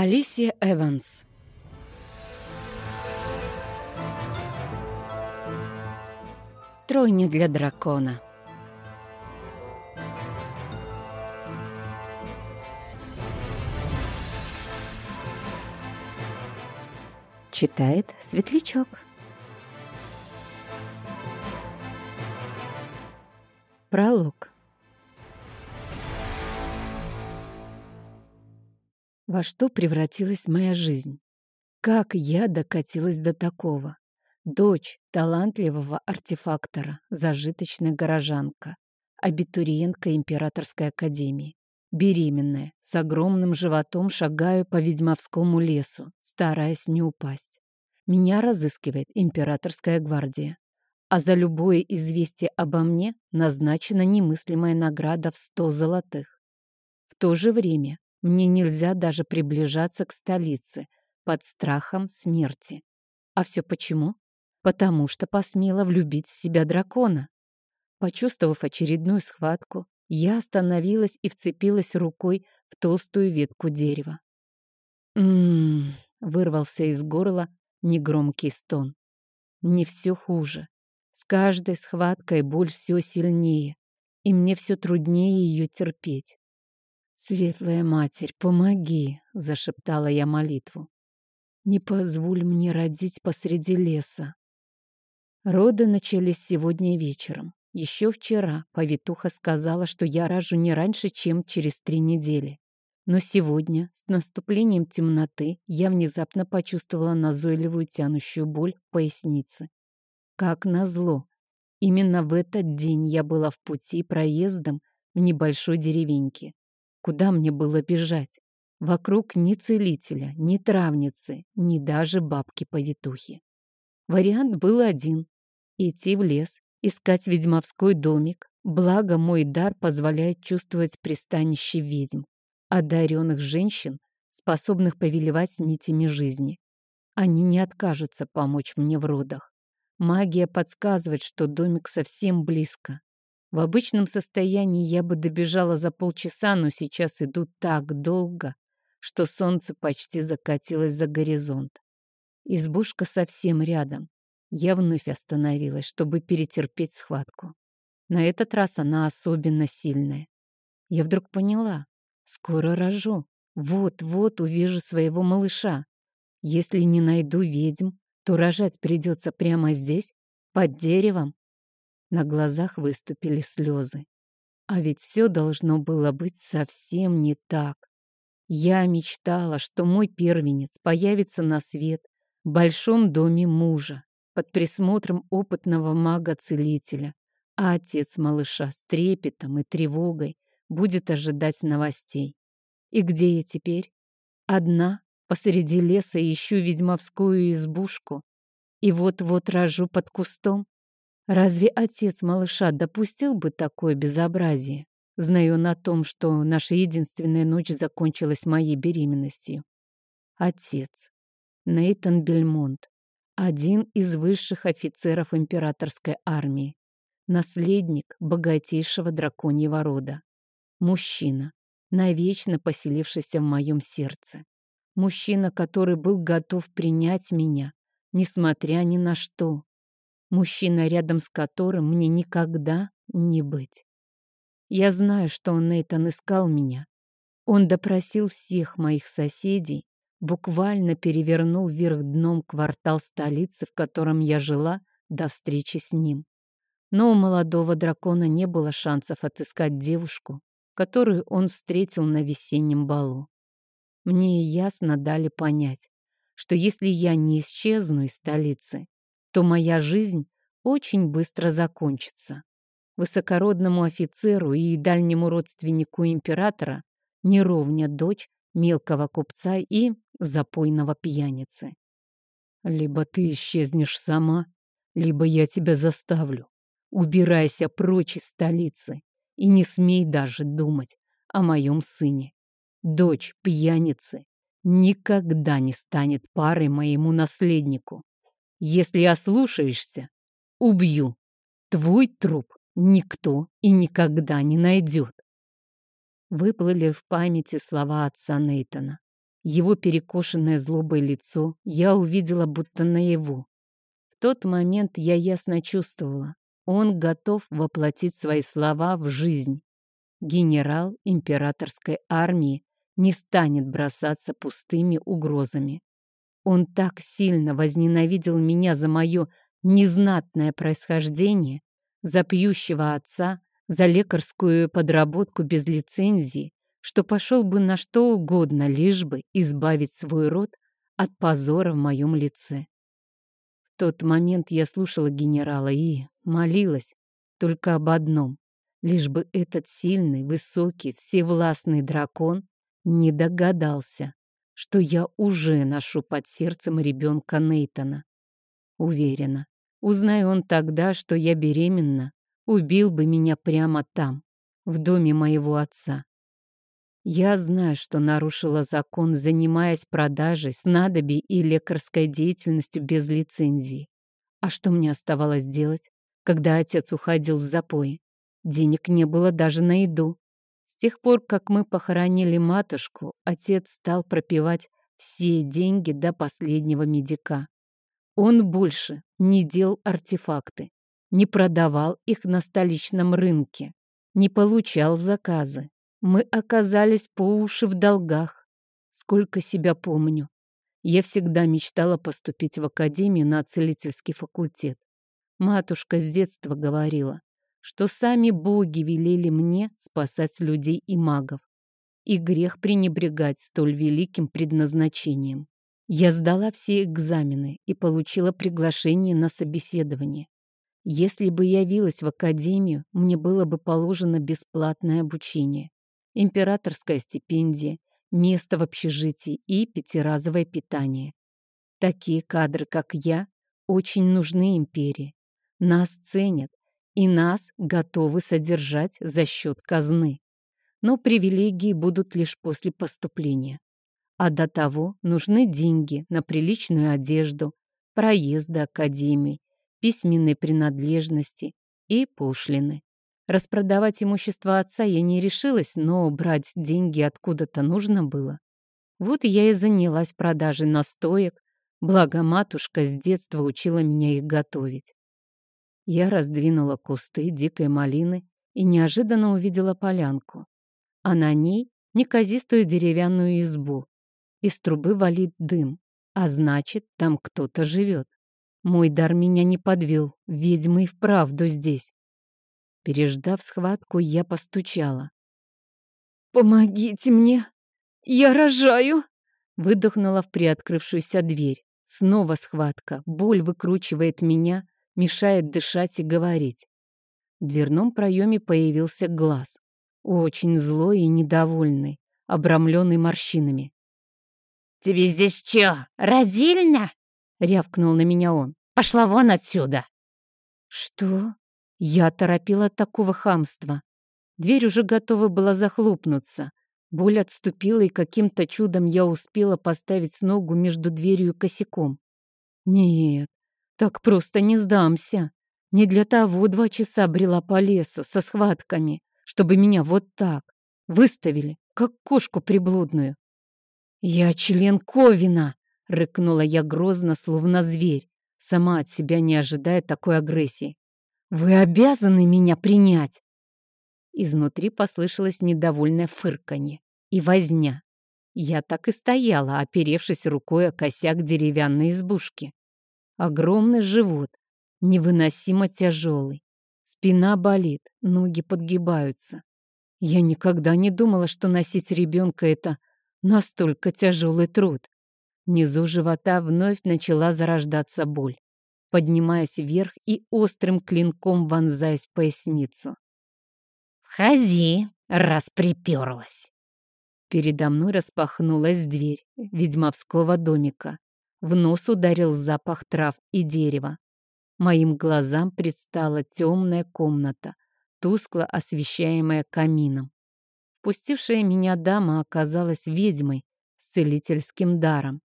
Алисия Эванс. Тройня для дракона. Читает Светлячок. Пролог Во что превратилась моя жизнь? Как я докатилась до такого? Дочь талантливого артефактора, зажиточная горожанка, абитуриентка Императорской академии. Беременная, с огромным животом шагаю по ведьмовскому лесу, стараясь не упасть. Меня разыскивает Императорская гвардия. А за любое известие обо мне назначена немыслимая награда в сто золотых. В то же время мне нельзя даже приближаться к столице под страхом смерти. А все почему? Потому что посмела влюбить в себя дракона. Почувствовав очередную схватку, я остановилась и вцепилась рукой в толстую ветку дерева. «М-м-м», вырвался из горла негромкий стон. «Не все хуже. С каждой схваткой боль все сильнее, и мне все труднее ее терпеть. «Светлая Матерь, помоги!» — зашептала я молитву. «Не позволь мне родить посреди леса». Роды начались сегодня вечером. Еще вчера повитуха сказала, что я рожу не раньше, чем через три недели. Но сегодня, с наступлением темноты, я внезапно почувствовала назойливую тянущую боль в пояснице. Как назло, именно в этот день я была в пути проездом в небольшой деревеньке. Куда мне было бежать? Вокруг ни целителя, ни травницы, ни даже бабки-повитухи. Вариант был один — идти в лес, искать ведьмовской домик, благо мой дар позволяет чувствовать пристанище ведьм, одаренных женщин, способных повелевать нитями жизни. Они не откажутся помочь мне в родах. Магия подсказывает, что домик совсем близко. В обычном состоянии я бы добежала за полчаса, но сейчас иду так долго, что солнце почти закатилось за горизонт. Избушка совсем рядом. Я вновь остановилась, чтобы перетерпеть схватку. На этот раз она особенно сильная. Я вдруг поняла. Скоро рожу. Вот-вот увижу своего малыша. Если не найду ведьм, то рожать придется прямо здесь, под деревом. На глазах выступили слезы. А ведь все должно было быть совсем не так. Я мечтала, что мой первенец появится на свет в большом доме мужа под присмотром опытного мага-целителя, а отец малыша с трепетом и тревогой будет ожидать новостей. И где я теперь? Одна, посреди леса ищу ведьмовскую избушку, и вот-вот рожу под кустом. Разве отец малыша допустил бы такое безобразие? Знаю он о том, что наша единственная ночь закончилась моей беременностью. Отец. Нейтан Бельмонт. Один из высших офицеров императорской армии. Наследник богатейшего драконьего рода. Мужчина, навечно поселившийся в моем сердце. Мужчина, который был готов принять меня, несмотря ни на что мужчина, рядом с которым мне никогда не быть. Я знаю, что Нейтан искал меня. Он допросил всех моих соседей, буквально перевернул вверх дном квартал столицы, в котором я жила, до встречи с ним. Но у молодого дракона не было шансов отыскать девушку, которую он встретил на весеннем балу. Мне ясно дали понять, что если я не исчезну из столицы, то моя жизнь очень быстро закончится. Высокородному офицеру и дальнему родственнику императора не ровня дочь мелкого купца и запойного пьяницы. Либо ты исчезнешь сама, либо я тебя заставлю. Убирайся прочь из столицы и не смей даже думать о моем сыне. Дочь пьяницы никогда не станет парой моему наследнику. Если ослушаешься, убью. Твой труп никто и никогда не найдет. Выплыли в памяти слова отца Нейтона. Его перекошенное злобой лицо я увидела будто наяву. В тот момент я ясно чувствовала, он готов воплотить свои слова в жизнь. Генерал императорской армии не станет бросаться пустыми угрозами. Он так сильно возненавидел меня за мое незнатное происхождение, за пьющего отца, за лекарскую подработку без лицензии, что пошел бы на что угодно, лишь бы избавить свой род от позора в моем лице. В тот момент я слушала генерала и молилась только об одном, лишь бы этот сильный, высокий, всевластный дракон не догадался, что я уже ношу под сердцем ребенка Нейтона. Уверена, узнай он тогда, что я беременна, убил бы меня прямо там, в доме моего отца. Я знаю, что нарушила закон, занимаясь продажей снадобий и лекарской деятельностью без лицензии. А что мне оставалось делать, когда отец уходил в запои? Денег не было даже на еду. С тех пор, как мы похоронили матушку, отец стал пропивать все деньги до последнего медика. Он больше не делал артефакты, не продавал их на столичном рынке, не получал заказы. Мы оказались по уши в долгах. Сколько себя помню. Я всегда мечтала поступить в академию на целительский факультет. Матушка с детства говорила, что сами боги велели мне спасать людей и магов. И грех пренебрегать столь великим предназначением. Я сдала все экзамены и получила приглашение на собеседование. Если бы явилась в академию, мне было бы положено бесплатное обучение, императорская стипендия, место в общежитии и пятиразовое питание. Такие кадры, как я, очень нужны империи. Нас ценят, и нас готовы содержать за счет казны. Но привилегии будут лишь после поступления. А до того нужны деньги на приличную одежду, проезд до академии, письменные принадлежности и пошлины. Распродавать имущество отца я не решилась, но брать деньги откуда-то нужно было. Вот я и занялась продажей настоек, благо матушка с детства учила меня их готовить. Я раздвинула кусты дикой малины и неожиданно увидела полянку, а на ней неказистую деревянную избу. Из трубы валит дым, а значит, там кто-то живет. Мой дар меня не подвел, ведьма и вправду здесь. Переждав схватку, я постучала. «Помогите мне! Я рожаю!» Выдохнула в приоткрывшуюся дверь. Снова схватка. Боль выкручивает меня, мешает дышать и говорить. В дверном проеме появился глаз. Очень злой и недовольный, обрамленный морщинами. «Тебе здесь что, родильня?» — рявкнул на меня он. «Пошла вон отсюда!» «Что?» Я торопила от такого хамства. Дверь уже готова была захлопнуться. Боль отступила, и каким-то чудом я успела поставить ногу между дверью и косяком. Нет, так просто не сдамся. Не для того два часа брела по лесу со схватками, чтобы меня вот так выставили, как кошку приблудную. «Я член Ковина!» — рыкнула я грозно, словно зверь, сама от себя не ожидая такой агрессии. «Вы обязаны меня принять!» Изнутри послышалось недовольное фырканье и возня. Я так и стояла, оперевшись рукой о косяк деревянной избушки. Огромный живот, невыносимо тяжелый. Спина болит, ноги подгибаются. Я никогда не думала, что носить ребенка — это настолько тяжелый труд. Внизу живота вновь начала зарождаться боль, поднимаясь вверх и острым клинком вонзаясь в поясницу. «Входи, раз приперлась!» Передо мной распахнулась дверь ведьмовского домика. В нос ударил запах трав и дерева. Моим глазам предстала темная комната, тускло освещаемая камином. Пустившая меня дама оказалась ведьмой с целительским даром.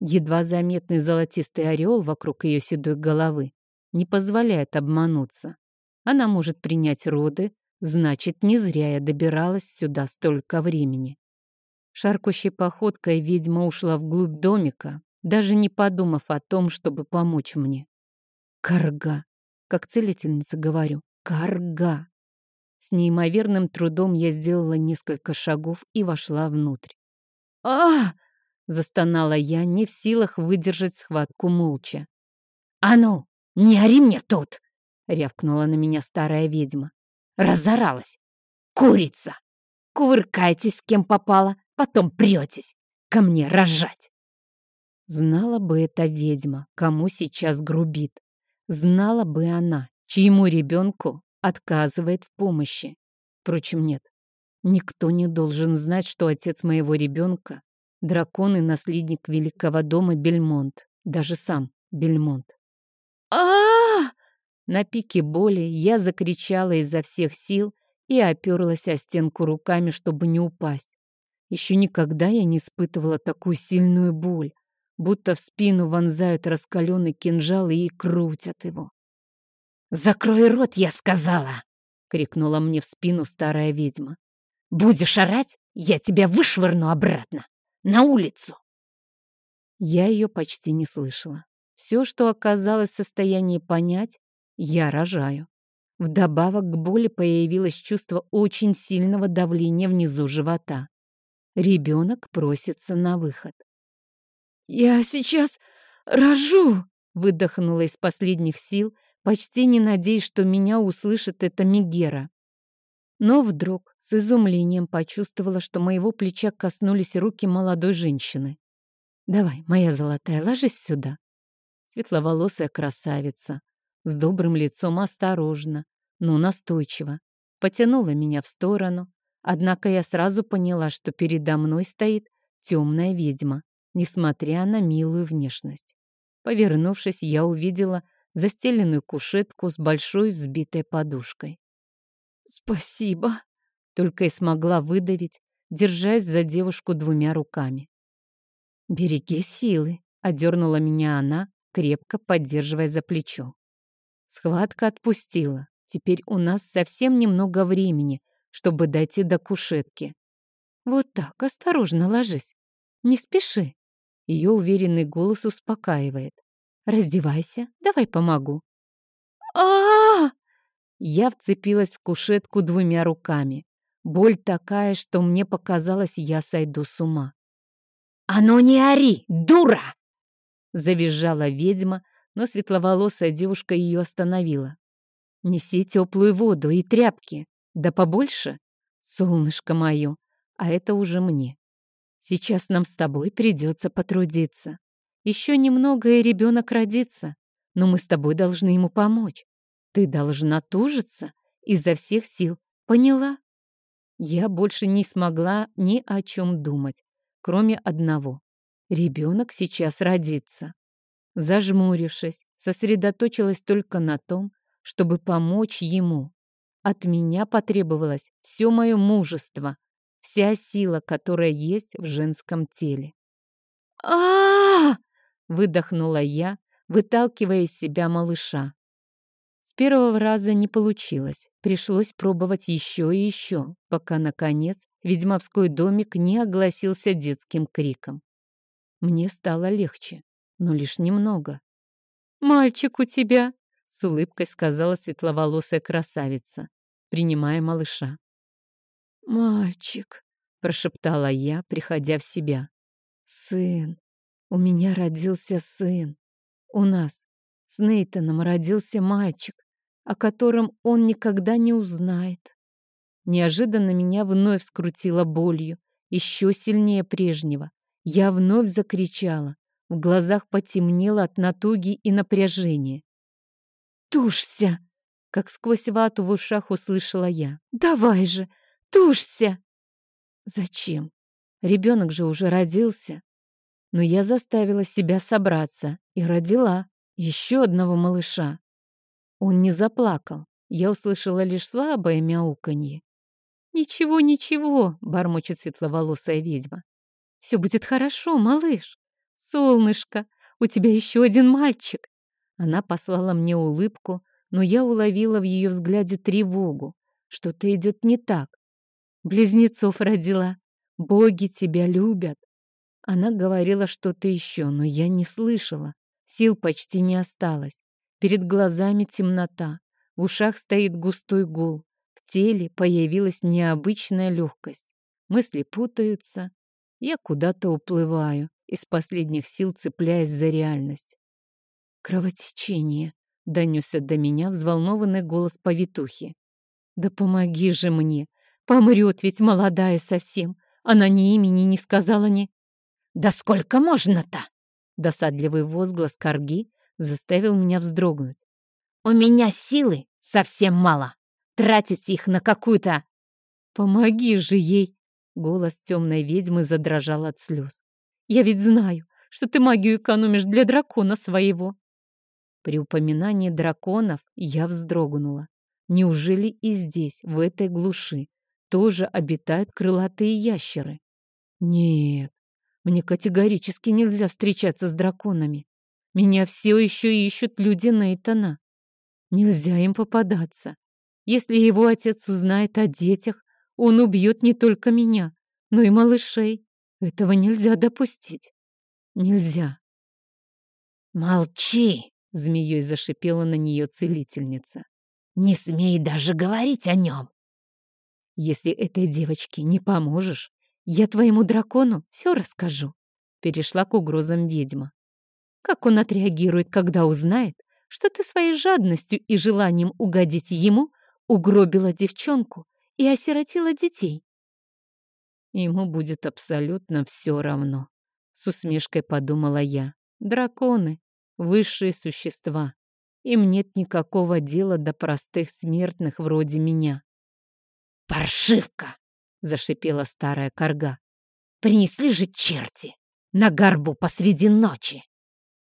Едва заметный золотистый ореол вокруг ее седой головы не позволяет обмануться. Она может принять роды, значит, не зря я добиралась сюда столько времени. Шаркущей походкой ведьма ушла вглубь домика, даже не подумав о том, чтобы помочь мне. Карга, как целительница говорю, карга. С неимоверным трудом я сделала несколько шагов и вошла внутрь. а застонала я, не в силах выдержать схватку молча. «А ну, не ори мне тут!» — рявкнула на меня старая ведьма. «Разоралась! Курица! Кувыркайтесь, с кем попало, потом претесь ко мне рожать!» Знала бы эта ведьма, кому сейчас грубит. Знала бы она, чьему ребенку отказывает в помощи. Впрочем, нет. Никто не должен знать, что отец моего ребенка — дракон и наследник великого дома Бельмонт, даже сам Бельмонт. а На пике боли я закричала изо всех сил и оперлась о стенку руками, чтобы не упасть. Еще никогда я не испытывала такую сильную боль, будто в спину вонзают раскаленный кинжал и крутят его. «Закрой рот, я сказала!» — крикнула мне в спину старая ведьма. «Будешь орать, я тебя вышвырну обратно, на улицу!» Я ее почти не слышала. Все, что оказалось в состоянии понять, я рожаю. Вдобавок к боли появилось чувство очень сильного давления внизу живота. Ребенок просится на выход. «Я сейчас рожу!» — выдохнула из последних сил, почти не надеясь, что меня услышит эта Мегера. Но вдруг с изумлением почувствовала, что моего плеча коснулись руки молодой женщины. «Давай, моя золотая, ложись сюда». Светловолосая красавица, с добрым лицом осторожно, но настойчиво, потянула меня в сторону, однако я сразу поняла, что передо мной стоит темная ведьма, несмотря на милую внешность. Повернувшись, я увидела застеленную кушетку с большой взбитой подушкой. «Спасибо!» — только и смогла выдавить, держась за девушку двумя руками. «Береги силы!» — одернула меня она, крепко поддерживая за плечо. Схватка отпустила. Теперь у нас совсем немного времени, чтобы дойти до кушетки. Вот так, осторожно ложись. Не спеши. Ее уверенный голос успокаивает. Раздевайся, давай помогу. а Я вцепилась в кушетку двумя руками. Боль такая, что мне показалось, я сойду с ума. «А ну не ори, дура!» Завизжала ведьма, но светловолосая девушка ее остановила. «Неси теплую воду и тряпки, да побольше, солнышко мое, а это уже мне. Сейчас нам с тобой придется потрудиться. Еще немного, и ребенок родится. Но мы с тобой должны ему помочь. Ты должна тужиться изо всех сил. Поняла? Я больше не смогла ни о чем думать, кроме одного. Ребенок сейчас родится. Зажмурившись, сосредоточилась только на том, чтобы помочь ему. От меня потребовалось все мое мужество, вся сила, которая есть в женском теле. а, Выдохнула я, выталкивая из себя малыша. С первого раза не получилось. Пришлось пробовать еще и еще, пока, наконец, ведьмовской домик не огласился детским криком. Мне стало легче, но лишь немного. «Мальчик у тебя!» — с улыбкой сказала светловолосая красавица, принимая малыша. «Мальчик!» — прошептала я, приходя в себя. «Сын!» У меня родился сын. У нас с Нейтаном родился мальчик, о котором он никогда не узнает. Неожиданно меня вновь скрутило болью, еще сильнее прежнего. Я вновь закричала. В глазах потемнело от натуги и напряжения. «Тушься!» — как сквозь вату в ушах услышала я. «Давай же! Тушься!» «Зачем? Ребенок же уже родился. Но я заставила себя собраться и родила еще одного малыша. Он не заплакал. Я услышала лишь слабое мяуканье. «Ничего, ничего», — бормочет светловолосая ведьма. «Все будет хорошо, малыш. Солнышко, у тебя еще один мальчик». Она послала мне улыбку, но я уловила в ее взгляде тревогу. Что-то идет не так. Близнецов родила. Боги тебя любят. Она говорила что-то еще, но я не слышала. Сил почти не осталось. Перед глазами темнота. В ушах стоит густой гул. В теле появилась необычная легкость. Мысли путаются. Я куда-то уплываю, из последних сил цепляясь за реальность. Кровотечение. Донесся до меня взволнованный голос повитухи. Да помоги же мне. Помрет ведь молодая совсем. Она ни имени не сказала ни... Да сколько можно-то? Досадливый возглас корги заставил меня вздрогнуть. У меня силы совсем мало. Тратить их на какую-то... Помоги же ей! Голос темной ведьмы задрожал от слез. Я ведь знаю, что ты магию экономишь для дракона своего. При упоминании драконов я вздрогнула. Неужели и здесь, в этой глуши, тоже обитают крылатые ящеры? Нет, мне категорически нельзя встречаться с драконами. Меня все еще ищут люди Нейтана. Нельзя им попадаться. Если его отец узнает о детях, он убьет не только меня, но и малышей. Этого нельзя допустить. Нельзя. «Молчи!» — змеей зашипела на нее целительница. «Не смей даже говорить о нем!» «Если этой девочке не поможешь, я твоему дракону все расскажу», — перешла к угрозам ведьма. «Как он отреагирует, когда узнает, что ты своей жадностью и желанием угодить ему угробила девчонку и осиротила детей?» Ему будет абсолютно все равно. С усмешкой подумала я. Драконы — высшие существа. Им нет никакого дела до простых смертных вроде меня. «Паршивка!» — зашипела старая корга. «Принесли же черти! На горбу посреди ночи!»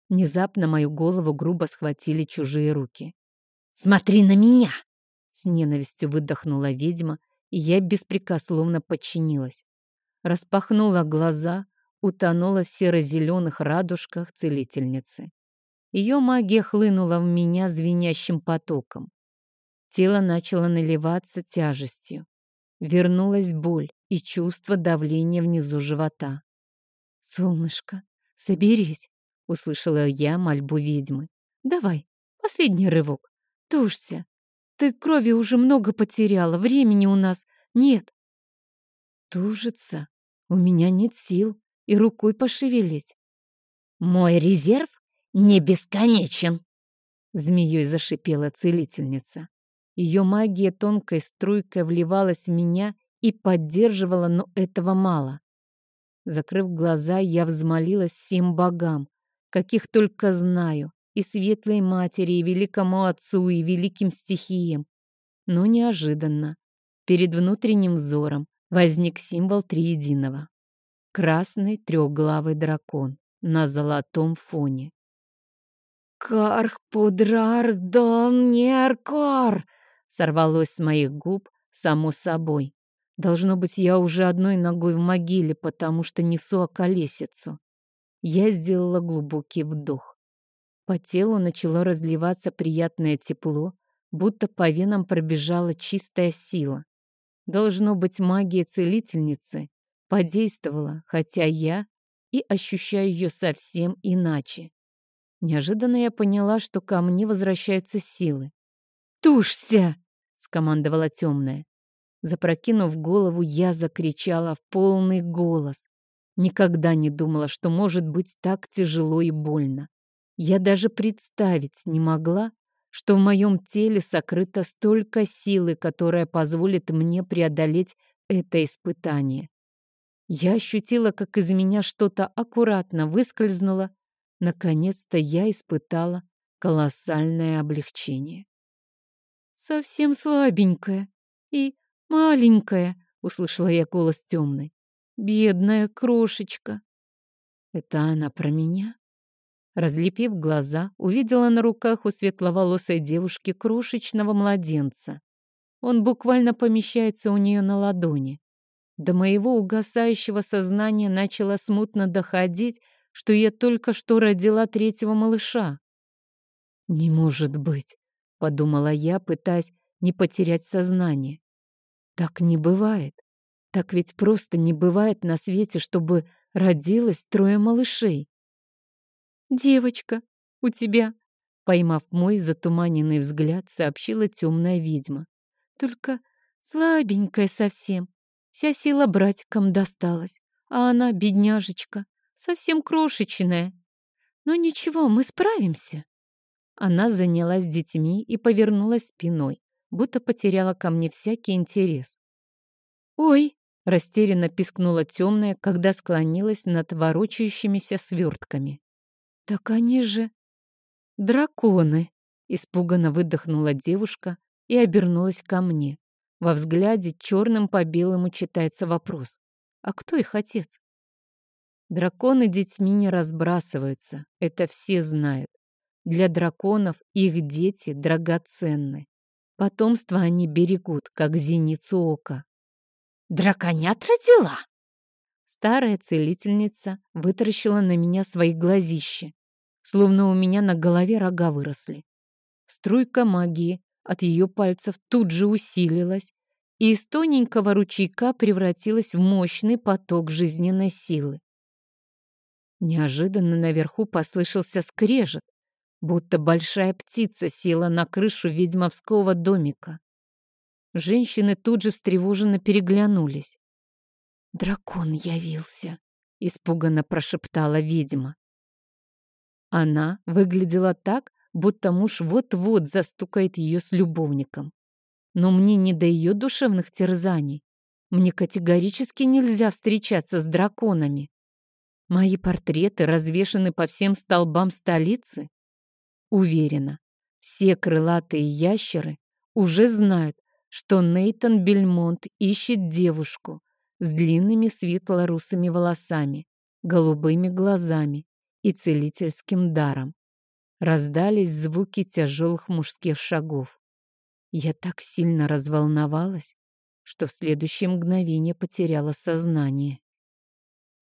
Внезапно мою голову грубо схватили чужие руки. «Смотри на меня!» С ненавистью выдохнула ведьма и я беспрекословно подчинилась. Распахнула глаза, утонула в серо-зеленых радужках целительницы. Ее магия хлынула в меня звенящим потоком. Тело начало наливаться тяжестью. Вернулась боль и чувство давления внизу живота. «Солнышко, соберись!» — услышала я мольбу ведьмы. «Давай, последний рывок. Тушься, ты крови уже много потеряла, времени у нас нет. Тужится. У меня нет сил и рукой пошевелить. Мой резерв не бесконечен. Змеей зашипела целительница. Ее магия тонкой струйкой вливалась в меня и поддерживала, но этого мало. Закрыв глаза, я взмолилась всем богам, каких только знаю, и светлой матери, и великому отцу, и великим стихиям. Но неожиданно перед внутренним взором возник символ триединого. Красный трехглавый дракон на золотом фоне. «Карх пудрар дон неркор!» Сорвалось с моих губ само собой. Должно быть, я уже одной ногой в могиле, потому что несу околесицу. Я сделала глубокий вдох. По телу начало разливаться приятное тепло, будто по венам пробежала чистая сила. Должно быть, магия целительницы подействовала, хотя я и ощущаю ее совсем иначе. Неожиданно я поняла, что ко мне возвращаются силы. «Тушься!» — скомандовала темная. Запрокинув голову, я закричала в полный голос. Никогда не думала, что может быть так тяжело и больно. Я даже представить не могла, что в моем теле сокрыто столько силы, которая позволит мне преодолеть это испытание. Я ощутила, как из меня что-то аккуратно выскользнуло. Наконец-то я испытала колоссальное облегчение. «Совсем слабенькая и маленькая», — услышала я голос темной. «Бедная крошечка». Это она про меня? Разлепив глаза, увидела на руках у светловолосой девушки крошечного младенца. Он буквально помещается у нее на ладони. До моего угасающего сознания начало смутно доходить, что я только что родила третьего малыша. «Не может быть», — подумала я, пытаясь не потерять сознание. «Так не бывает. Так ведь просто не бывает на свете, чтобы родилось трое малышей. «Девочка, у тебя...» Поймав мой затуманенный взгляд, сообщила темная ведьма. «Только слабенькая совсем. Вся сила братикам досталась, а она, бедняжечка, совсем крошечная. Но ничего, мы справимся». Она занялась детьми и повернулась спиной, будто потеряла ко мне всякий интерес. «Ой!» — растерянно пискнула темная, когда склонилась над ворочающимися свертками. «Так они же драконы!» — испуганно выдохнула девушка и обернулась ко мне. Во взгляде черным по белому читается вопрос. «А кто их отец?» Драконы детьми не разбрасываются, это все знают. Для драконов их дети драгоценны. Потомство они берегут, как зеницу ока. «Драконят родила?» Старая целительница вытаращила на меня свои глазища, словно у меня на голове рога выросли. Струйка магии от ее пальцев тут же усилилась, и из тоненького ручейка превратилась в мощный поток жизненной силы. Неожиданно наверху послышался скрежет, будто большая птица села на крышу ведьмовского домика. Женщины тут же встревоженно переглянулись. «Дракон явился», — испуганно прошептала ведьма. Она выглядела так, будто муж вот-вот застукает ее с любовником. Но мне не до ее душевных терзаний. Мне категорически нельзя встречаться с драконами. Мои портреты развешаны по всем столбам столицы. Уверена, все крылатые ящеры уже знают, что Нейтан Бельмонт ищет девушку с длинными светло-русыми волосами, голубыми глазами и целительским даром. Раздались звуки тяжелых мужских шагов. Я так сильно разволновалась, что в следующее мгновение потеряла сознание.